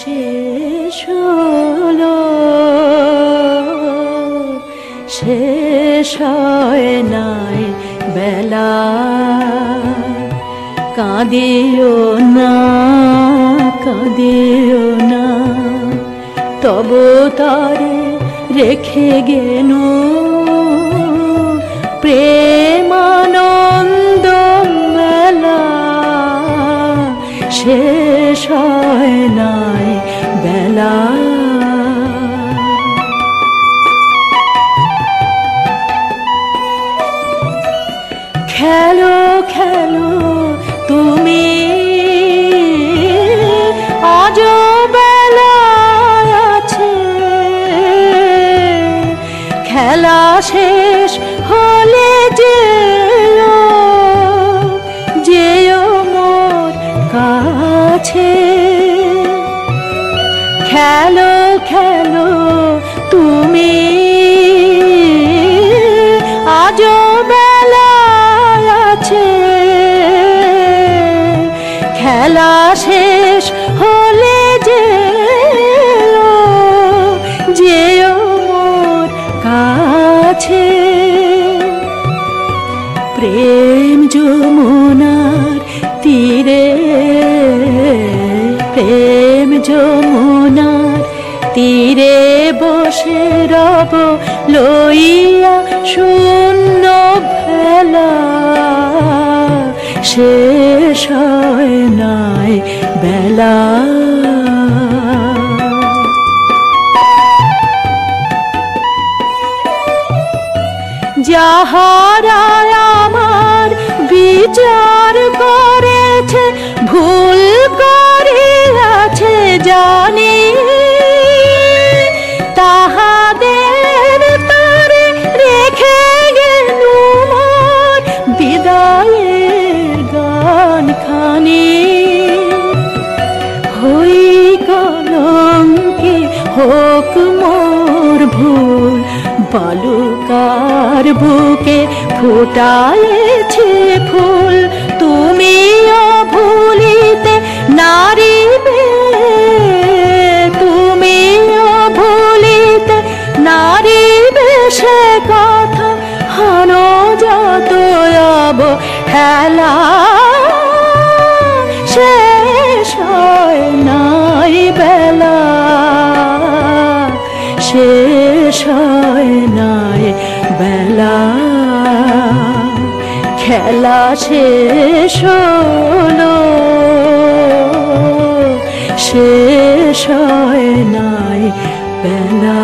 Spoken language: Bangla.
শেষ হলো, শেষ হয় নাই বেলা। কাঁদিও না কাঁদিও না, তব তারে রেখে গেল প্রেমানন্দ শেষ হয় নাই বেলা কাছে খেলো খেলো তুমি। আজ বেলা আছে। খেলা শেষ হলে যে কাছে। প্রেম যমুনার তীরে প্রেম যমুনার তীরে বসে রব, লইয়া শূন্য ভেলা। শেষ নাই বেলা। যাহারা আমার বিচার করেছে খানি হই কলঙ্কে, হোক মোর ভুল, বালুকার বুকে ফুটায়েছে ফুল তুমিও ভুলিতে নারিবে তুমিও ভুলিতে নারিবে সে কথা হানো যত হেলা শেষ হয় নাই বেলা। খেলা শেষ হলো। শেষ হয় নাই বেলা।